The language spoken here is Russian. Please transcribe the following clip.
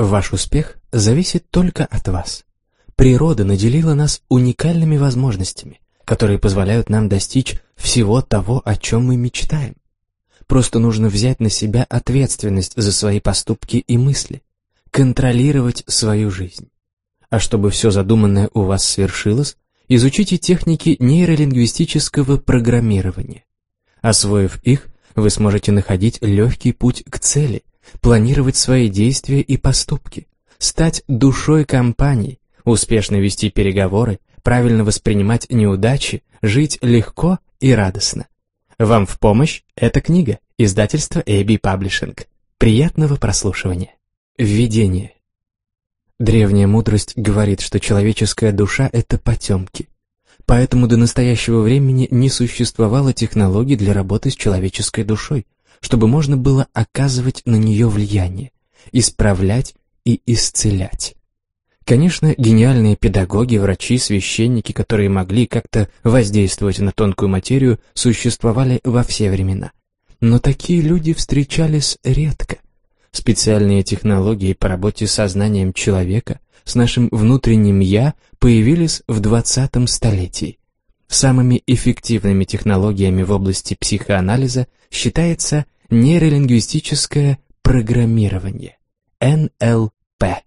Ваш успех зависит только от вас. Природа наделила нас уникальными возможностями, которые позволяют нам достичь всего того, о чем мы мечтаем. Просто нужно взять на себя ответственность за свои поступки и мысли, контролировать свою жизнь. А чтобы все задуманное у вас свершилось, изучите техники нейролингвистического программирования. Освоив их, вы сможете находить легкий путь к цели, планировать свои действия и поступки, стать душой компании, успешно вести переговоры, правильно воспринимать неудачи, жить легко и радостно. Вам в помощь эта книга, издательство AB Publishing. Приятного прослушивания. Введение. Древняя мудрость говорит, что человеческая душа — это потемки. Поэтому до настоящего времени не существовало технологий для работы с человеческой душой, чтобы можно было оказывать на нее влияние, исправлять и исцелять. Конечно, гениальные педагоги, врачи, священники, которые могли как-то воздействовать на тонкую материю, существовали во все времена. Но такие люди встречались редко – Специальные технологии по работе с сознанием человека, с нашим внутренним «я» появились в 20 столетии. Самыми эффективными технологиями в области психоанализа считается нейролингвистическое программирование, НЛП.